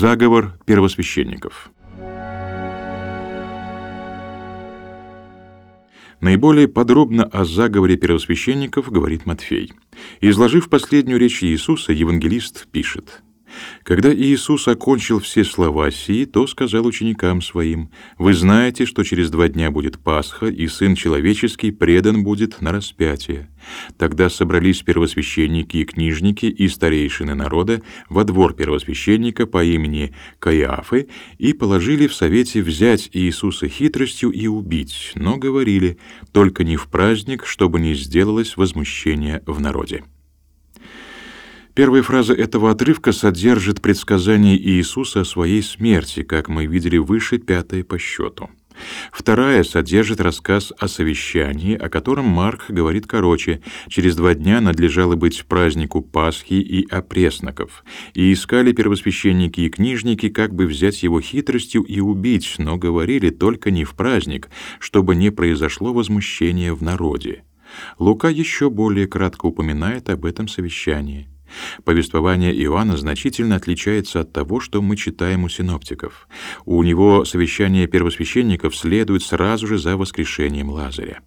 Заговор первосвященников. Наиболее подробно о заговоре первосвященников говорит Матфей. Изложив последнюю речь Иисуса, евангелист пишет: когда Иисус окончил все слова сии, то сказал ученикам своим: Вы знаете, что через два дня будет Пасха, и Сын человеческий предан будет на распятие. Тогда собрались первосвященники и книжники и старейшины народа во двор первосвященника по имени Каиафы и положили в совете взять Иисуса хитростью и убить, но говорили: только не в праздник, чтобы не сделалось возмущение в народе. Первая фраза этого отрывка содержит предсказание Иисуса о своей смерти, как мы видели выше, пятая по счету. Вторая содержит рассказ о совещании, о котором Марк говорит короче. Через два дня надлежало быть празднику Пасхи и опресноков. И искали первосвященники и книжники, как бы взять его хитростью и убить, но говорили только не в праздник, чтобы не произошло возмущение в народе. Лука еще более кратко упоминает об этом совещании. Повествование Иоанна значительно отличается от того, что мы читаем у синоптиков. У него совещание первосвященников следует сразу же за воскрешением Лазаря.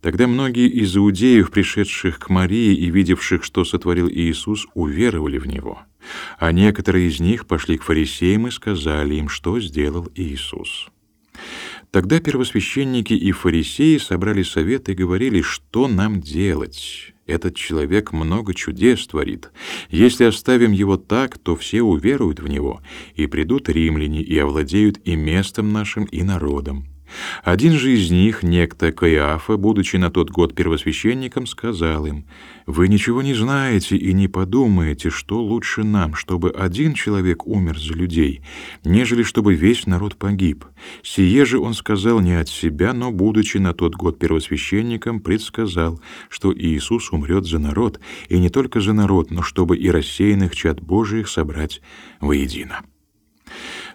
Тогда многие из иудеев, пришедших к Марии и видевших, что сотворил Иисус, уверовали в него. А некоторые из них пошли к фарисеям и сказали им, что сделал Иисус. Тогда первосвященники и фарисеи собрали совет и говорили, что нам делать. Этот человек много чудес творит. Если оставим его так, то все уверуют в него, и придут римляне и овладеют и местом нашим, и народом. Один же из них, некто Каиафа, будучи на тот год первосвященником, сказал им, «Вы ничего не знаете и не подумаете, что лучше нам, чтобы один человек умер за людей, нежели чтобы весь народ погиб. Сие же он сказал не от себя, но, будучи на тот год первосвященником, предсказал, что Иисус умрет за народ, и не только за народ, но чтобы и рассеянных чад Божиих собрать воедино».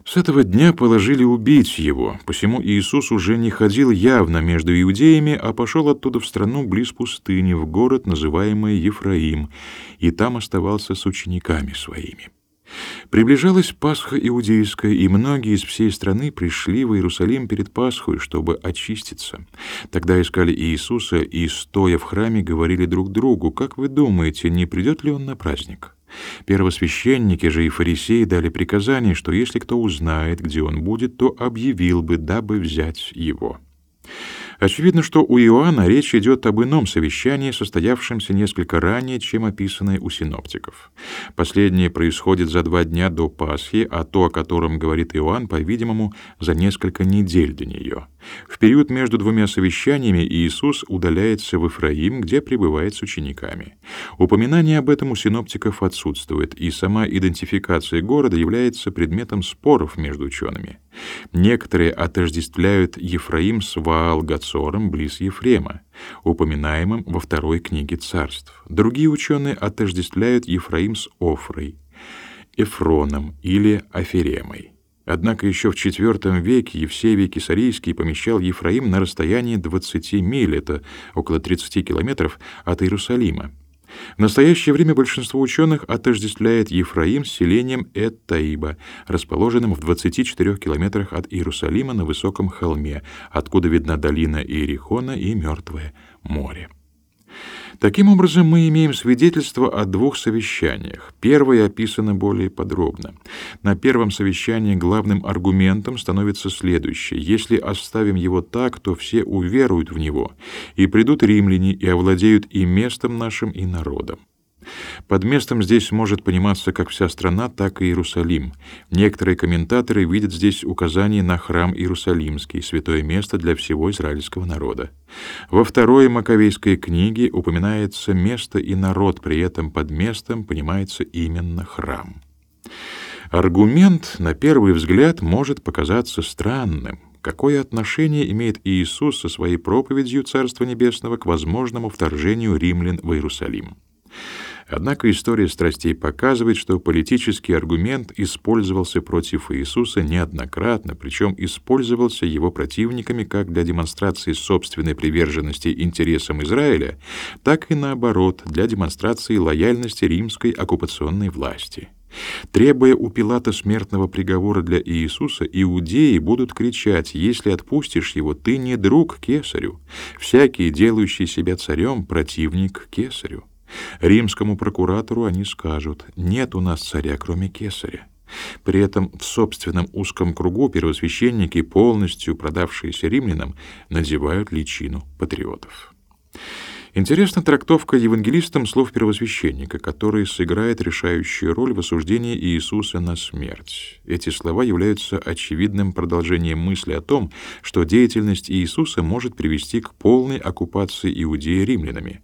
С этого дня положили убить его, посему Иисус уже не ходил явно между иудеями, а пошел оттуда в страну близ пустыни, в город, называемый Ефраим, и там оставался с учениками своими. Приближалась Пасха иудейская, и многие из всей страны пришли в Иерусалим перед Пасхой, чтобы очиститься. Тогда искали Иисуса и, стоя в храме, говорили друг другу, «Как вы думаете, не придет ли он на праздник?» Первосвященники же и фарисеи дали приказание, что если кто узнает, где он будет, то объявил бы, дабы взять его. Очевидно, что у Иоанна речь идет об ином совещании, состоявшемся несколько ранее, чем описанное у синоптиков. Последнее происходит за два дня до Пасхи, а то, о котором говорит Иоанн, по-видимому, за несколько недель до нее. В период между двумя совещаниями Иисус удаляется в Ифраим, где пребывает с учениками. Упоминание об этом у синоптиков отсутствует, и сама идентификация города является предметом споров между учеными. Некоторые отождествляют Ефраим с Ваал-Гацором близ Ефрема, упоминаемым во второй книге царств. Другие ученые отождествляют Ефраим с Офрой, Эфроном или Аферемой. Однако еще в IV веке Евсевий Кесарийский помещал Ефраим на расстоянии 20 миль, это около 30 километров от Иерусалима. В настоящее время большинство ученых отождествляет Ефраим с селением Эт-Таиба, расположенным в 24 километрах от Иерусалима на высоком холме, откуда видна долина Иерихона и Мертвое море. Таким образом, мы имеем свидетельство о двух совещаниях. Первое описано более подробно. На первом совещании главным аргументом становится следующее. Если оставим его так, то все уверуют в него, и придут римляне и овладеют и местом нашим, и народом. Под местом здесь может пониматься как вся страна, так и Иерусалим. Некоторые комментаторы видят здесь указание на храм Иерусалимский, святое место для всего израильского народа. Во второй Маковейской книге упоминается место и народ, при этом под местом понимается именно храм. Аргумент, на первый взгляд, может показаться странным. Какое отношение имеет Иисус со своей проповедью Царства Небесного к возможному вторжению римлян в Иерусалим? Однако история страстей показывает, что политический аргумент использовался против Иисуса неоднократно, причем использовался его противниками как для демонстрации собственной приверженности интересам Израиля, так и наоборот, для демонстрации лояльности римской оккупационной власти. Требуя у Пилата смертного приговора для Иисуса, иудеи будут кричать, «Если отпустишь его, ты не друг кесарю. Всякий, делающий себя царем, противник кесарю». Римскому прокуратору они скажут, «Нет у нас царя, кроме кесаря». При этом в собственном узком кругу первосвященники, полностью продавшиеся римлянам, надевают личину патриотов. Интересна трактовка евангелистом слов первосвященника, который сыграет решающую роль в осуждении Иисуса на смерть. Эти слова являются очевидным продолжением мысли о том, что деятельность Иисуса может привести к полной оккупации Иудеи римлянами.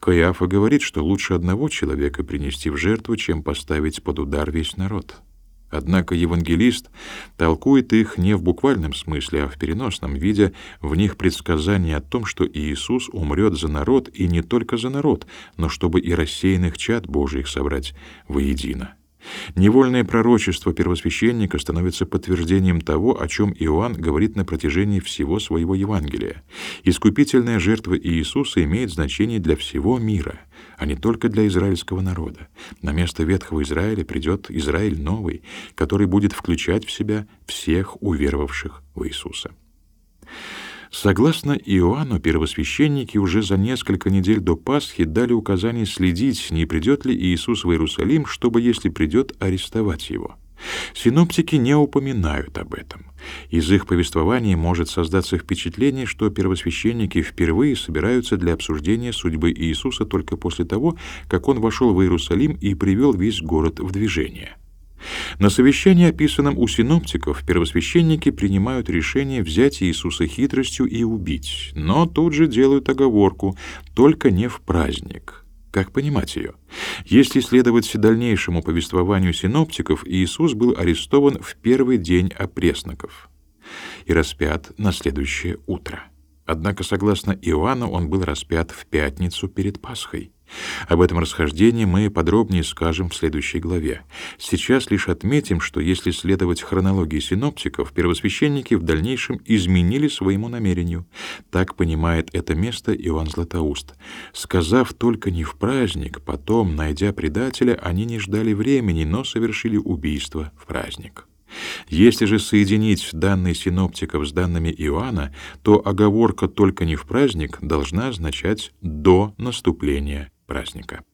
Каиафа говорит, что лучше одного человека принести в жертву, чем поставить под удар весь народ. Однако евангелист толкует их не в буквальном смысле, а в переносном, видя в них предсказание о том, что Иисус умрет за народ, и не только за народ, но чтобы и рассеянных чад Божьих собрать воедино. Невольное пророчество первосвященника становится подтверждением того, о чем Иоанн говорит на протяжении всего своего Евангелия. Искупительная жертва Иисуса имеет значение для всего мира, а не только для израильского народа. На место ветхого Израиля придет Израиль новый, который будет включать в себя всех уверовавших в Иисуса. Согласно Иоанну, первосвященники уже за несколько недель до Пасхи дали указание следить, не придет ли Иисус в Иерусалим, чтобы, если придет, арестовать его. Синоптики не упоминают об этом. Из их повествования может создаться впечатление, что первосвященники впервые собираются для обсуждения судьбы Иисуса только после того, как он вошел в Иерусалим и привел весь город в движение. На совещании, описанном у синоптиков, первосвященники принимают решение взять Иисуса хитростью и убить, но тут же делают оговорку «только не в праздник». Как понимать ее? Если следовать дальнейшему повествованию синоптиков, Иисус был арестован в первый день опресноков и распят на следующее утро. Однако, согласно Иоанну, он был распят в пятницу перед Пасхой. Об этом расхождении мы подробнее скажем в следующей главе. Сейчас лишь отметим, что если следовать хронологии синоптиков, первосвященники в дальнейшем изменили своему намерению. Так понимает это место Иоанн Златоуст. Сказав только не в праздник, потом, найдя предателя, они не ждали времени, но совершили убийство в праздник. Если же соединить данные синоптиков с данными Иоанна, то оговорка «только не в праздник» должна означать «до наступления праздника.